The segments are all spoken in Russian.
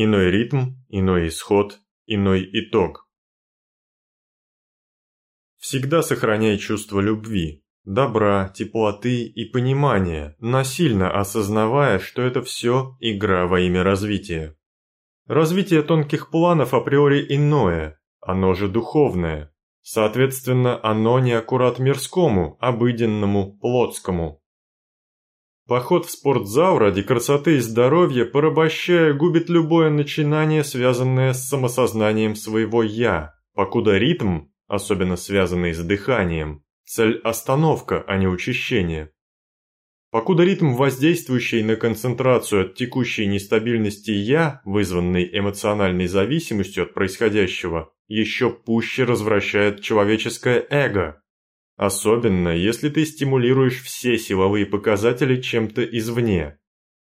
Иной ритм, иной исход, иной итог. Всегда сохраняй чувство любви, добра, теплоты и понимания, насильно осознавая, что это все игра во имя развития. Развитие тонких планов априори иное, оно же духовное. Соответственно, оно не аккурат мирскому, обыденному, плотскому. Поход в спортзал ради красоты и здоровья, порабощая, губит любое начинание, связанное с самосознанием своего «я», покуда ритм, особенно связанный с дыханием, цель – остановка, а не учащение. Покуда ритм, воздействующий на концентрацию от текущей нестабильности «я», вызванный эмоциональной зависимостью от происходящего, еще пуще развращает человеческое эго. Особенно, если ты стимулируешь все силовые показатели чем-то извне.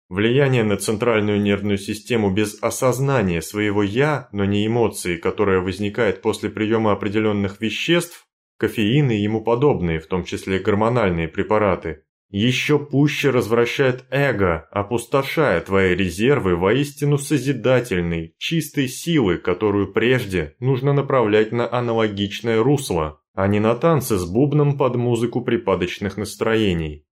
Влияние на центральную нервную систему без осознания своего «я», но не эмоции, которая возникает после приема определенных веществ, кофеин и ему подобные, в том числе гормональные препараты, еще пуще развращает эго, опустошая твои резервы воистину созидательной, чистой силы, которую прежде нужно направлять на аналогичное русло, а не на танцы с бубном под музыку припадочных настроений.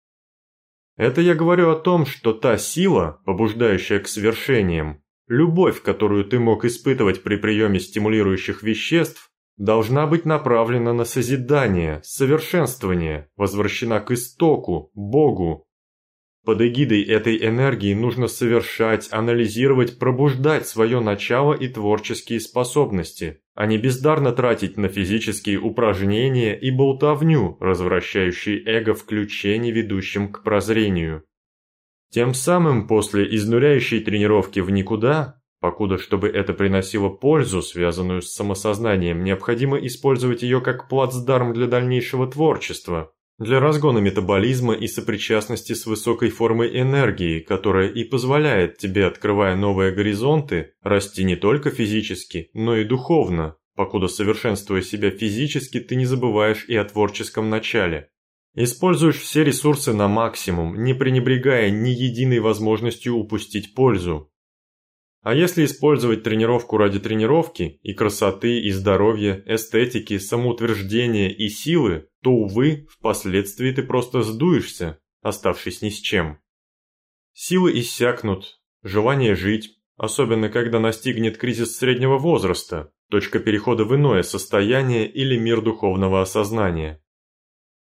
Это я говорю о том, что та сила, побуждающая к свершениям, любовь, которую ты мог испытывать при приеме стимулирующих веществ, должна быть направлена на созидание, совершенствование, возвращена к истоку, Богу. Под эгидой этой энергии нужно совершать, анализировать, пробуждать свое начало и творческие способности, а не бездарно тратить на физические упражнения и болтовню, развращающие эго в ключе, не ведущем к прозрению. Тем самым после изнуряющей тренировки в никуда Покуда, чтобы это приносило пользу, связанную с самосознанием, необходимо использовать ее как плацдарм для дальнейшего творчества, для разгона метаболизма и сопричастности с высокой формой энергии, которая и позволяет тебе, открывая новые горизонты, расти не только физически, но и духовно, покуда совершенствуя себя физически, ты не забываешь и о творческом начале. Используешь все ресурсы на максимум, не пренебрегая ни единой возможностью упустить пользу, а если использовать тренировку ради тренировки, и красоты, и здоровья, эстетики, самоутверждения и силы, то, увы, впоследствии ты просто сдуешься, оставшись ни с чем. Силы иссякнут, желание жить, особенно когда настигнет кризис среднего возраста, точка перехода в иное состояние или мир духовного осознания.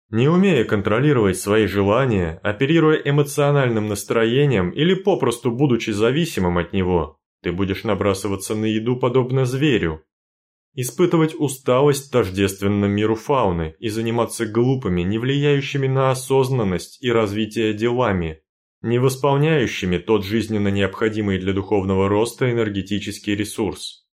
Не умея контролировать свои желания, оперируя эмоциональным настроением или попросту будучи зависимым от него, ты будешь набрасываться на еду подобно зверю, испытывать усталость тождественно миру фауны и заниматься глупыми, не влияющими на осознанность и развитие делами, не восполняющими тот жизненно необходимый для духовного роста энергетический ресурс.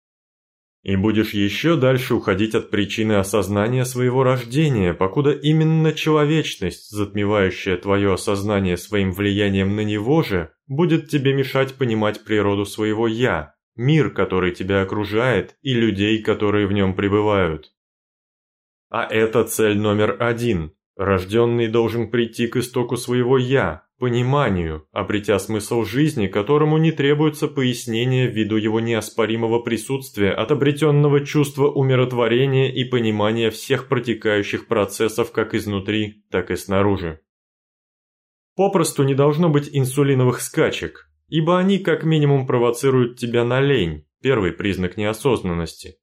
И будешь еще дальше уходить от причины осознания своего рождения, покуда именно человечность, затмевающая твое осознание своим влиянием на него же, будет тебе мешать понимать природу своего «я», мир, который тебя окружает, и людей, которые в нем пребывают. А это цель номер один. Рожденный должен прийти к истоку своего «я», пониманию, обретя смысл жизни, которому не требуется пояснение ввиду его неоспоримого присутствия от обретенного чувства умиротворения и понимания всех протекающих процессов как изнутри, так и снаружи. Попросту не должно быть инсулиновых скачек, ибо они как минимум провоцируют тебя на лень, первый признак неосознанности.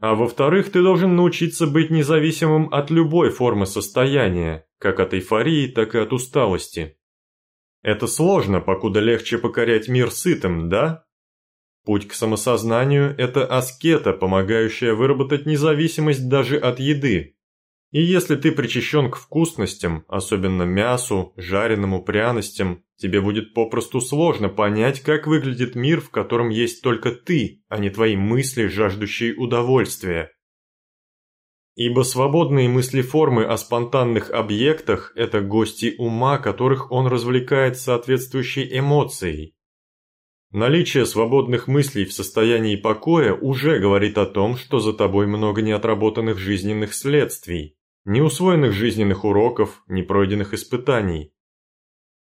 А во-вторых, ты должен научиться быть независимым от любой формы состояния, как от эйфории, так и от усталости. Это сложно, покуда легче покорять мир сытым, да? Путь к самосознанию – это аскета, помогающая выработать независимость даже от еды. И если ты причащен к вкусностям, особенно мясу, жареному пряностям, тебе будет попросту сложно понять, как выглядит мир, в котором есть только ты, а не твои мысли, жаждущие удовольствия. Ибо свободные мыслеформы о спонтанных объектах – это гости ума, которых он развлекает соответствующей эмоцией. Наличие свободных мыслей в состоянии покоя уже говорит о том, что за тобой много неотработанных жизненных следствий ни усвоенных жизненных уроков, ни пройденных испытаний.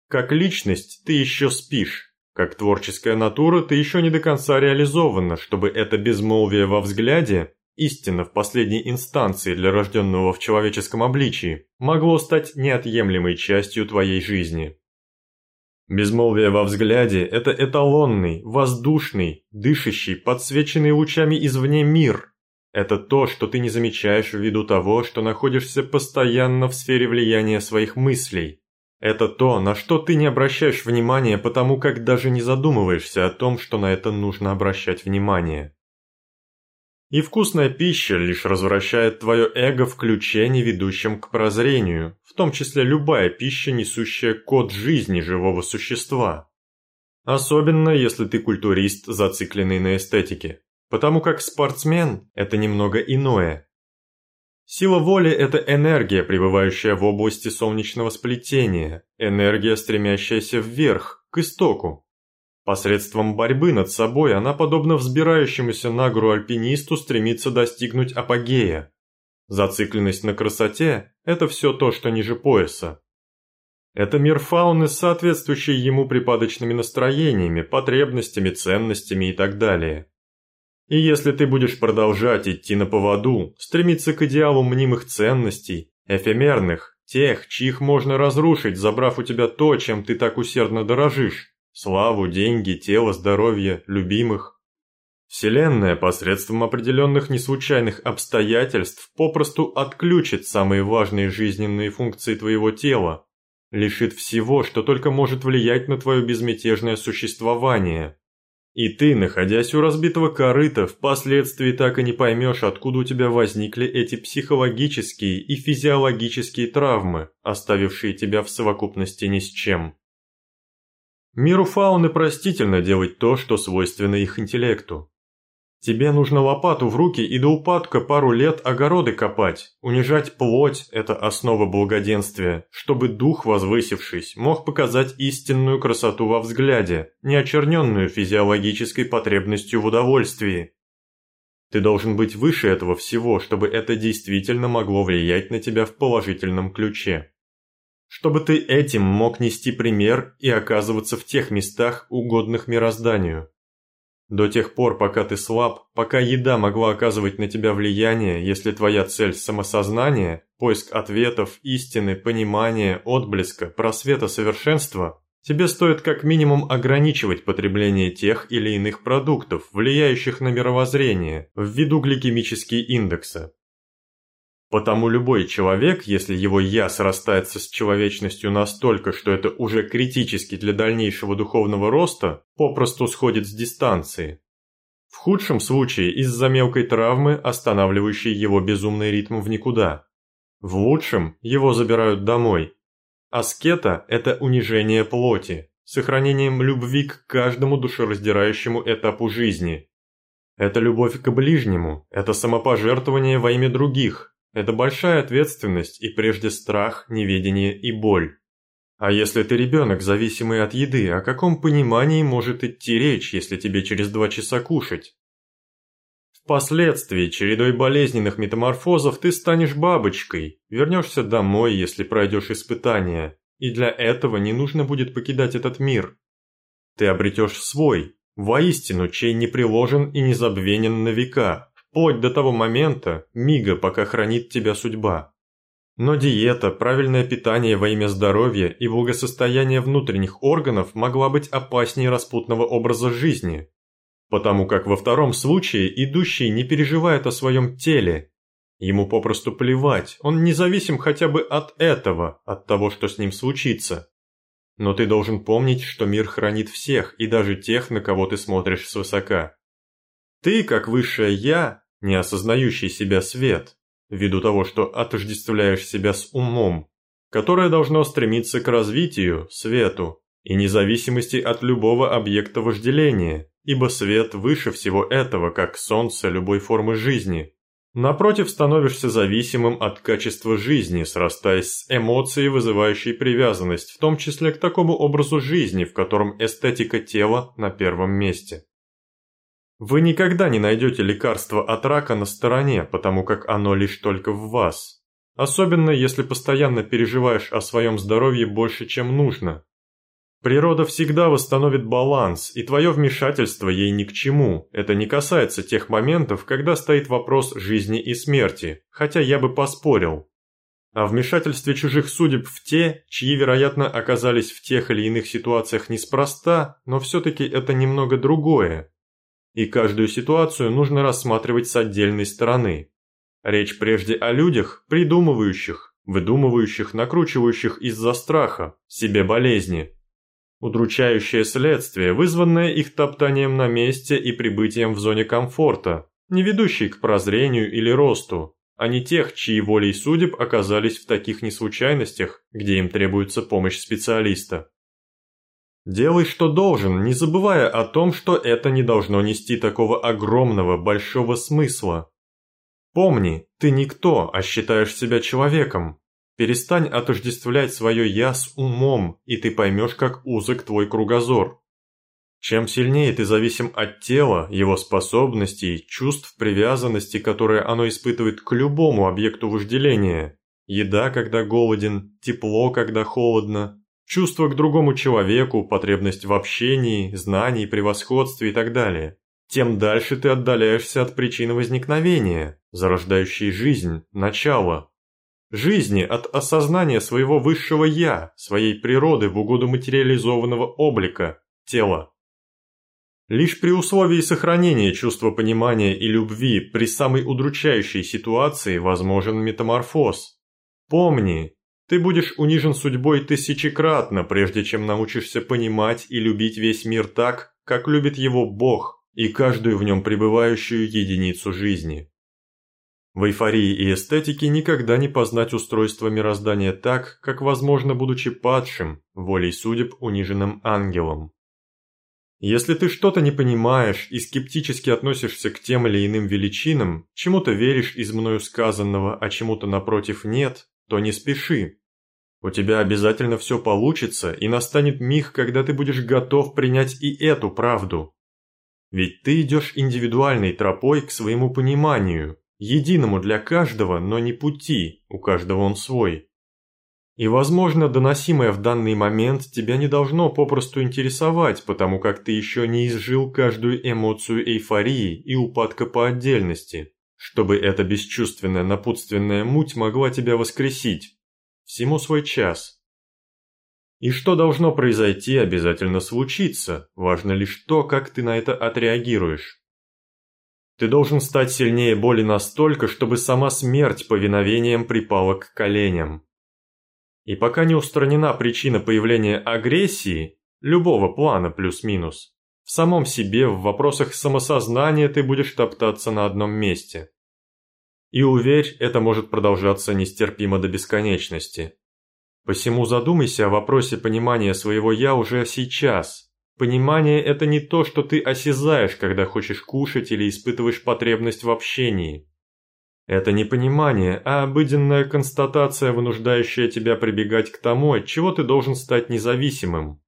Как личность ты еще спишь, Как творческая натура ты еще не до конца реализована, чтобы это безмолвие во взгляде, истина в последней инстанции для рожденного в человеческом обличии, могло стать неотъемлемой частью твоей жизни. Безмолвие во взгляде – это эталонный, воздушный, дышащий, подсвеченный лучами извне мир. Это то, что ты не замечаешь ввиду того, что находишься постоянно в сфере влияния своих мыслей. Это то, на что ты не обращаешь внимания, потому как даже не задумываешься о том, что на это нужно обращать внимание. И вкусная пища лишь развращает твое эго в ключе, не ведущем к прозрению, в том числе любая пища, несущая код жизни живого существа. Особенно, если ты культурист, зацикленный на эстетике, потому как спортсмен – это немного иное. Сила воли – это энергия, пребывающая в области солнечного сплетения, энергия, стремящаяся вверх, к истоку, Посредством борьбы над собой она, подобно взбирающемуся на гору альпинисту, стремится достигнуть апогея. Зацикленность на красоте – это все то, что ниже пояса. Это мир фауны с соответствующей ему припадочными настроениями, потребностями, ценностями и так далее. И если ты будешь продолжать идти на поводу, стремиться к идеалу мнимых ценностей, эфемерных, тех, чьих можно разрушить, забрав у тебя то, чем ты так усердно дорожишь, славу, деньги, тело, здоровье, любимых. Вселенная посредством определенных неслучайных обстоятельств попросту отключит самые важные жизненные функции твоего тела, лишит всего, что только может влиять на твое безмятежное существование. И ты, находясь у разбитого корыта, впоследствии так и не поймешь, откуда у тебя возникли эти психологические и физиологические травмы, оставившие тебя в совокупности ни с чем. Миру фауны простительно делать то, что свойственно их интеллекту. Тебе нужно лопату в руки и до упадка пару лет огороды копать, унижать плоть – это основа благоденствия, чтобы дух, возвысившись, мог показать истинную красоту во взгляде, не очерненную физиологической потребностью в удовольствии. Ты должен быть выше этого всего, чтобы это действительно могло влиять на тебя в положительном ключе чтобы ты этим мог нести пример и оказываться в тех местах, угодных мирозданию. До тех пор, пока ты слаб, пока еда могла оказывать на тебя влияние, если твоя цель – самосознание, поиск ответов, истины, понимания, отблеска, просвета совершенства, тебе стоит как минимум ограничивать потребление тех или иных продуктов, влияющих на мировоззрение, ввиду гликемические индекса. Потому любой человек, если его «я» срастается с человечностью настолько, что это уже критически для дальнейшего духовного роста, попросту сходит с дистанции. В худшем случае из-за мелкой травмы, останавливающей его безумный ритм в никуда. В лучшем его забирают домой. Аскета – это унижение плоти, сохранением любви к каждому душераздирающему этапу жизни. Это любовь к ближнему, это самопожертвование во имя других, это большая ответственность и прежде страх, неведение и боль. А если ты ребенок, зависимый от еды, о каком понимании может идти речь, если тебе через два часа кушать? Впоследствии, чередой болезненных метаморфозов, ты станешь бабочкой, вернешься домой, если пройдешь испытания, и для этого не нужно будет покидать этот мир. Ты обретешь свой, воистину, чей не приложен и не забвенен на века, вплоть до того момента, мига, пока хранит тебя судьба. Но диета, правильное питание во имя здоровья и благосостояния внутренних органов могла быть опаснее распутного образа жизни, потому как во втором случае идущий не переживает о своем теле. Ему попросту плевать, он независим хотя бы от этого, от того, что с ним случится. Но ты должен помнить, что мир хранит всех, и даже тех, на кого ты смотришь свысока. Ты, как высшее «я», не осознающий себя свет, ввиду того, что отождествляешь себя с умом, которое должно стремиться к развитию, свету, и независимости от любого объекта вожделения, ибо свет выше всего этого, как солнце любой формы жизни. Напротив, становишься зависимым от качества жизни, срастаясь с эмоцией, вызывающей привязанность, в том числе к такому образу жизни, в котором эстетика тела на первом месте. Вы никогда не найдете лекарства от рака на стороне, потому как оно лишь только в вас. Особенно, если постоянно переживаешь о своем здоровье больше, чем нужно. Природа всегда восстановит баланс, и твое вмешательство ей ни к чему. Это не касается тех моментов, когда стоит вопрос жизни и смерти, хотя я бы поспорил. О вмешательстве чужих судеб в те, чьи, вероятно, оказались в тех или иных ситуациях неспроста, но все-таки это немного другое. И каждую ситуацию нужно рассматривать с отдельной стороны. Речь прежде о людях, придумывающих, выдумывающих, накручивающих из-за страха, себе болезни, Удручающее следствие, вызванное их топтанием на месте и прибытием в зоне комфорта, не ведущей к прозрению или росту, а не тех, чьи волей судеб оказались в таких неслучайностях, где им требуется помощь специалиста. Делай, что должен, не забывая о том, что это не должно нести такого огромного, большого смысла. Помни, ты никто, а считаешь себя человеком, Перестань отождествлять свое «я» с умом, и ты поймешь, как узок твой кругозор. Чем сильнее ты зависим от тела, его способностей, чувств привязанности, которые оно испытывает к любому объекту вожделения, еда, когда голоден, тепло, когда холодно, чувство к другому человеку, потребность в общении, знании, превосходстве и так далее, тем дальше ты отдаляешься от причины возникновения, зарождающей жизнь, начала, жизни от осознания своего высшего «я», своей природы в угоду материализованного облика, тела. Лишь при условии сохранения чувства понимания и любви при самой удручающей ситуации возможен метаморфоз. Помни, ты будешь унижен судьбой тысячекратно, прежде чем научишься понимать и любить весь мир так, как любит его Бог и каждую в нем пребывающую единицу жизни. В эйфории и эстетике никогда не познать устройство мироздания так, как возможно, будучи падшим, волей судеб униженным ангелом. Если ты что-то не понимаешь и скептически относишься к тем или иным величинам, чему-то веришь из мною сказанного, а чему-то напротив нет, то не спеши. У тебя обязательно все получится, и настанет миг, когда ты будешь готов принять и эту правду. Ведь ты идешь индивидуальной тропой к своему пониманию, единому для каждого, но не пути, у каждого он свой. И, возможно, доносимое в данный момент тебя не должно попросту интересовать, потому как ты еще не изжил каждую эмоцию эйфории и упадка по отдельности, чтобы эта бесчувственная напутственная муть могла тебя воскресить. Всему свой час. И что должно произойти, обязательно случится, важно лишь то, как ты на это отреагируешь. Ты должен стать сильнее боли настолько, чтобы сама смерть повиновением припала к коленям. И пока не устранена причина появления агрессии, любого плана плюс-минус, в самом себе в вопросах самосознания ты будешь топтаться на одном месте. И уверь, это может продолжаться нестерпимо до бесконечности. Посему задумайся о вопросе понимания своего «я» уже сейчас – Понимание – это не то, что ты осязаешь, когда хочешь кушать или испытываешь потребность в общении. Это не понимание, а обыденная констатация, вынуждающая тебя прибегать к тому, от чего ты должен стать независимым.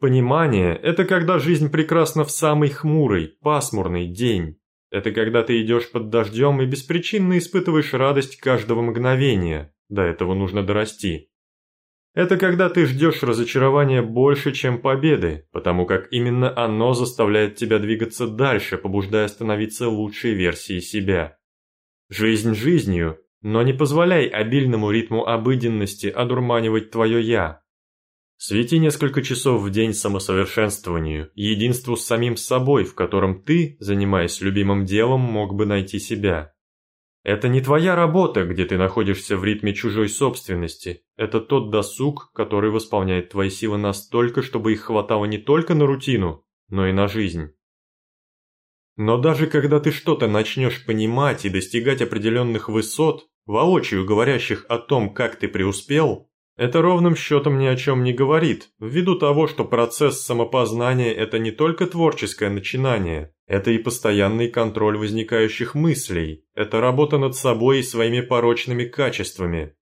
Понимание – это когда жизнь прекрасна в самый хмурый, пасмурный день. Это когда ты идешь под дождем и беспричинно испытываешь радость каждого мгновения. До этого нужно дорасти. Это когда ты ждешь разочарования больше, чем победы, потому как именно оно заставляет тебя двигаться дальше, побуждая становиться лучшей версией себя. Жизнь жизнью, но не позволяй обильному ритму обыденности одурманивать твое «я». Свети несколько часов в день самосовершенствованию, единству с самим собой, в котором ты, занимаясь любимым делом, мог бы найти себя. Это не твоя работа, где ты находишься в ритме чужой собственности. Это тот досуг, который восполняет твои силы настолько, чтобы их хватало не только на рутину, но и на жизнь. Но даже когда ты что-то начнешь понимать и достигать определенных высот, воочию говорящих о том, как ты преуспел, это ровным счетом ни о чем не говорит, ввиду того, что процесс самопознания – это не только творческое начинание, это и постоянный контроль возникающих мыслей, это работа над собой и своими порочными качествами.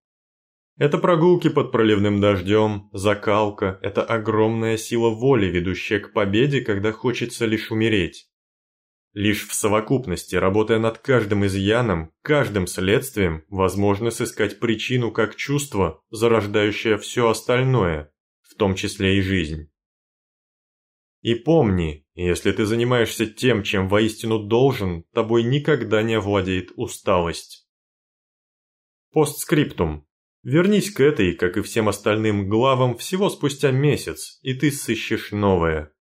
Это прогулки под проливным дождем, закалка, это огромная сила воли, ведущая к победе, когда хочется лишь умереть. Лишь в совокупности, работая над каждым изъяном, каждым следствием, возможно сыскать причину как чувство, зарождающее все остальное, в том числе и жизнь. И помни, если ты занимаешься тем, чем воистину должен, тобой никогда не овладеет усталость. Постскриптум. Вернись к этой, как и всем остальным главам, всего спустя месяц, и ты сыщешь новое.